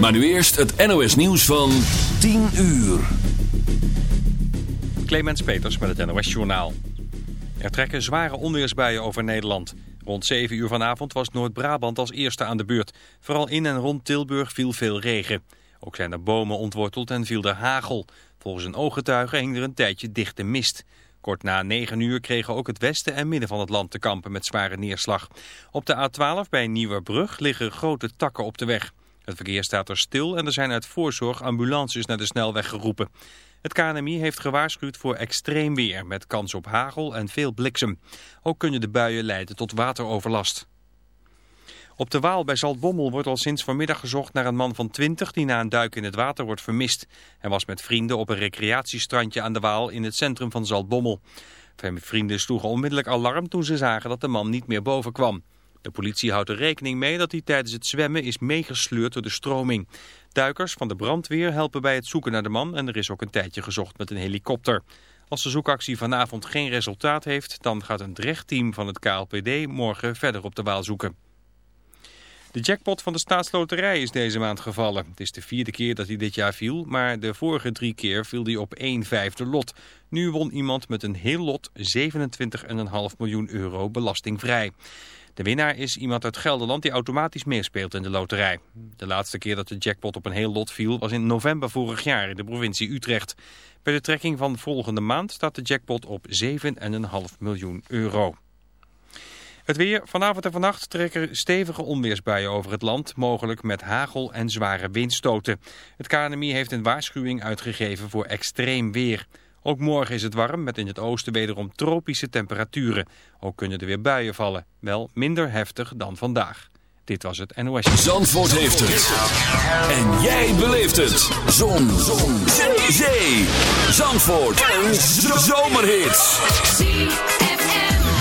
Maar nu eerst het NOS nieuws van 10 uur. Clemens Peters met het NOS Journaal. Er trekken zware onweersbuien over Nederland. Rond 7 uur vanavond was Noord-Brabant als eerste aan de beurt. Vooral in en rond Tilburg viel veel regen. Ook zijn er bomen ontworteld en viel er hagel. Volgens een ooggetuige hing er een tijdje dichte mist. Kort na 9 uur kregen ook het westen en midden van het land te kampen met zware neerslag. Op de A12 bij Nieuwerbrug liggen grote takken op de weg. Het verkeer staat er stil en er zijn uit voorzorg ambulances naar de snelweg geroepen. Het KNMI heeft gewaarschuwd voor extreem weer met kans op hagel en veel bliksem. Ook kunnen de buien leiden tot wateroverlast. Op de Waal bij Zaltbommel wordt al sinds vanmiddag gezocht naar een man van 20 die na een duik in het water wordt vermist. Hij was met vrienden op een recreatiestrandje aan de Waal in het centrum van Zaltbommel. Vrienden sloegen onmiddellijk alarm toen ze zagen dat de man niet meer boven kwam. De politie houdt er rekening mee dat hij tijdens het zwemmen is meegesleurd door de stroming. Duikers van de brandweer helpen bij het zoeken naar de man en er is ook een tijdje gezocht met een helikopter. Als de zoekactie vanavond geen resultaat heeft, dan gaat een drechtteam van het KLPD morgen verder op de Waal zoeken. De jackpot van de staatsloterij is deze maand gevallen. Het is de vierde keer dat hij dit jaar viel, maar de vorige drie keer viel hij op 1 vijfde lot. Nu won iemand met een heel lot 27,5 miljoen euro belastingvrij. De winnaar is iemand uit Gelderland die automatisch meespeelt in de loterij. De laatste keer dat de jackpot op een heel lot viel was in november vorig jaar in de provincie Utrecht. Bij de trekking van volgende maand staat de jackpot op 7,5 miljoen euro. Het weer. Vanavond en vannacht trekken stevige onweersbuien over het land, mogelijk met hagel en zware windstoten. Het KNMI heeft een waarschuwing uitgegeven voor extreem weer. Ook morgen is het warm, met in het oosten wederom tropische temperaturen. Ook kunnen er weer buien vallen, wel minder heftig dan vandaag. Dit was het NOS. Zandvoort heeft het. En jij beleeft het. Zon. Zon. Zee. Zandvoort. Een zomerhit.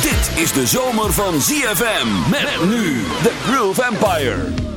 Dit is de zomer van ZFM. Met nu de Groove Empire.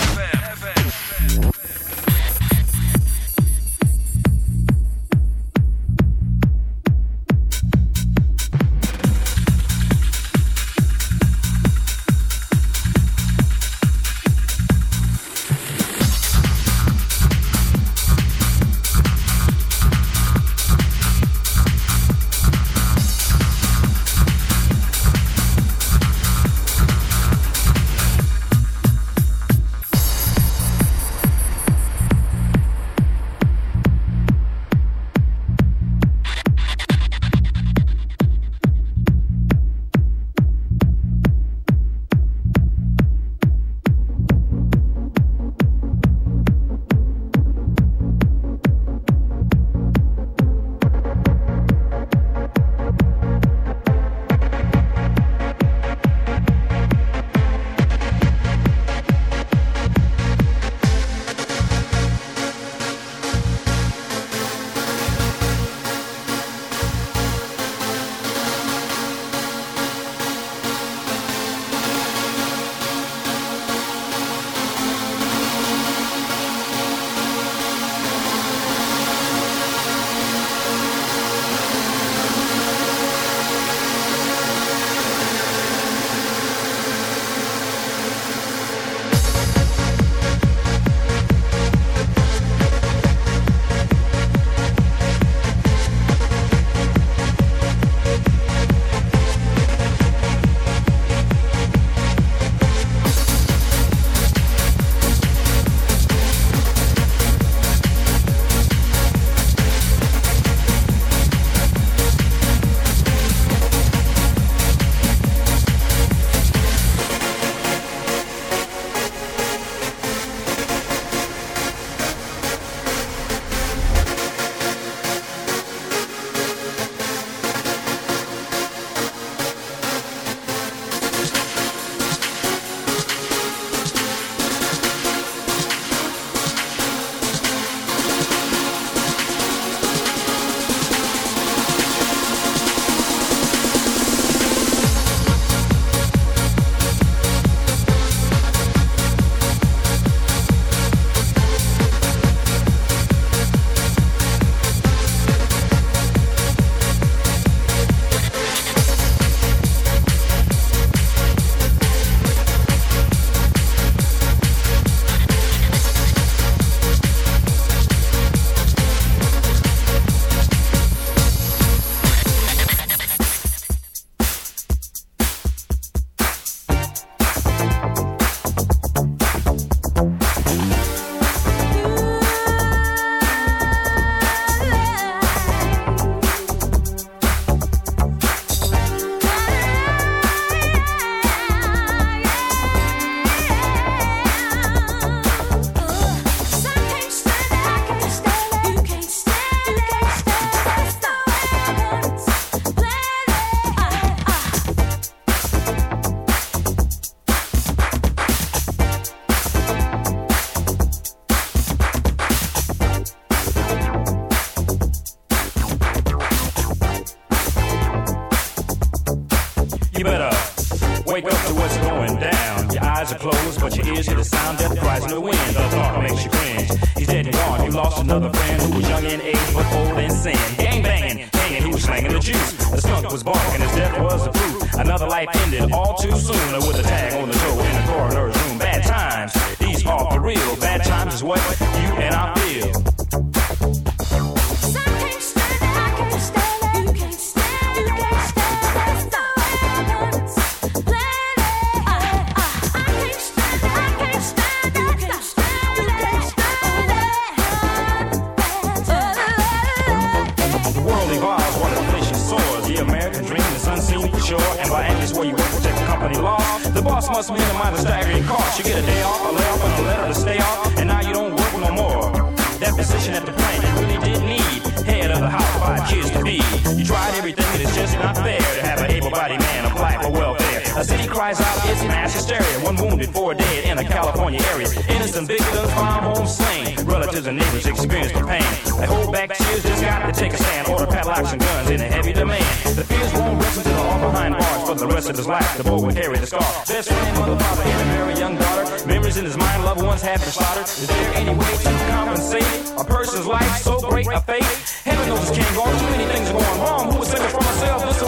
Best friend, mother, father, and a very young daughter. Memories in his mind, loved ones have been slaughtered. Is there any way to compensate a person's life so great a fate? Heaven knows it can't go on. Too many things are going wrong. Who would save it from myself? This is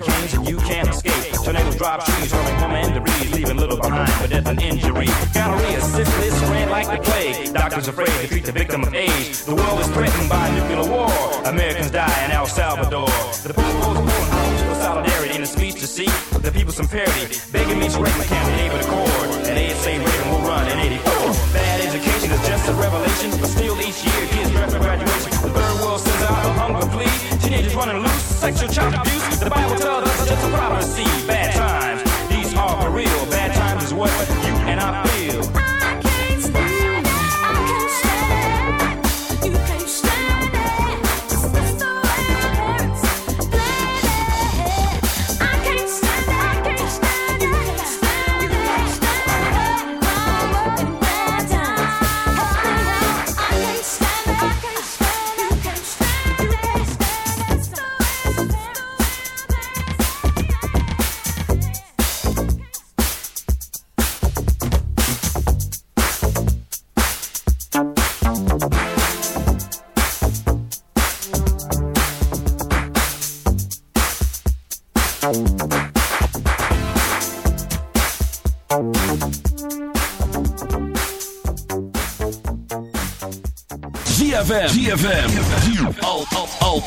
hurricanes you can't escape. Tornadoes drop trees, hurling home and debris, leaving little behind for death and injury. Gonorrhea, syphilis, rain like the plague. Doctors afraid to treat the victim of AIDS. The world is threatened by nuclear war. Americans die in El Salvador. The people's born for solidarity in a speech to see the people some parity. Begging me to write my camp, neighbor the cord. And they say Reagan will run in 84. Bad education is just a revelation, but still each year kids draft graduation. The third world says out a hunger plea. Teenagers running loose, sexual child abuse it's a problem. See, bad times. These are for real. Bad times is what you and I feel.